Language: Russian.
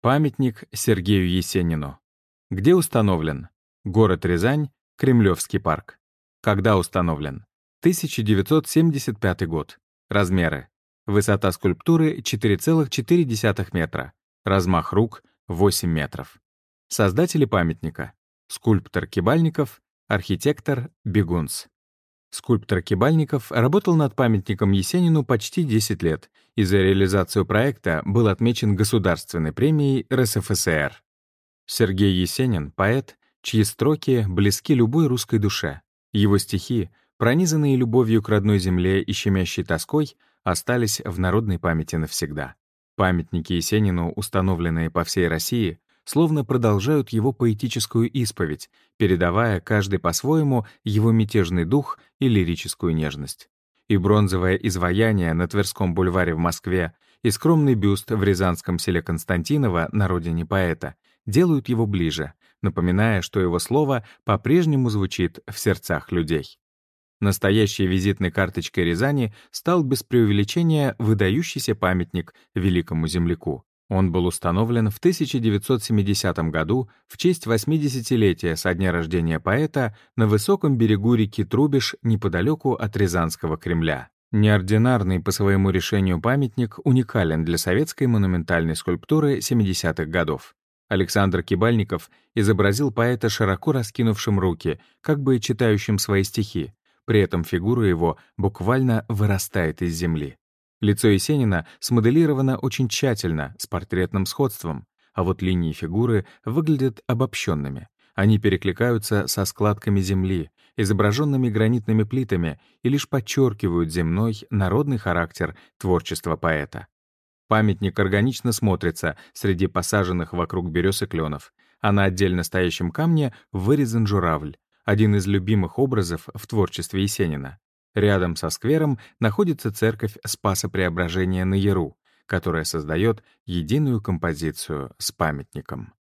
Памятник Сергею Есенину. Где установлен? Город Рязань, Кремлевский парк. Когда установлен? 1975 год. Размеры. Высота скульптуры 4,4 метра. Размах рук 8 метров. Создатели памятника. Скульптор Кибальников, архитектор Бегунс. Скульптор Кибальников работал над памятником Есенину почти 10 лет и за реализацию проекта был отмечен Государственной премией РСФСР. Сергей Есенин — поэт, чьи строки близки любой русской душе. Его стихи, пронизанные любовью к родной земле и щемящей тоской, остались в народной памяти навсегда. Памятники Есенину, установленные по всей России, словно продолжают его поэтическую исповедь, передавая каждый по-своему его мятежный дух и лирическую нежность. И бронзовое изваяние на Тверском бульваре в Москве, и скромный бюст в рязанском селе Константиново на родине поэта делают его ближе, напоминая, что его слово по-прежнему звучит в сердцах людей. Настоящей визитной карточкой Рязани стал без преувеличения выдающийся памятник великому земляку, он был установлен в 1970 году в честь 80-летия со дня рождения поэта на высоком берегу реки Трубиш неподалеку от Рязанского Кремля. Неординарный по своему решению памятник уникален для советской монументальной скульптуры 70-х годов. Александр Кибальников изобразил поэта широко раскинувшим руки, как бы читающим свои стихи. При этом фигура его буквально вырастает из земли. Лицо Есенина смоделировано очень тщательно, с портретным сходством, а вот линии фигуры выглядят обобщенными. Они перекликаются со складками земли, изображенными гранитными плитами, и лишь подчеркивают земной, народный характер творчества поэта. Памятник органично смотрится среди посаженных вокруг берез и кленов, а на отдельно стоящем камне вырезан журавль, один из любимых образов в творчестве Есенина. Рядом со сквером находится церковь Спаса Преображения на Яру, которая создает единую композицию с памятником.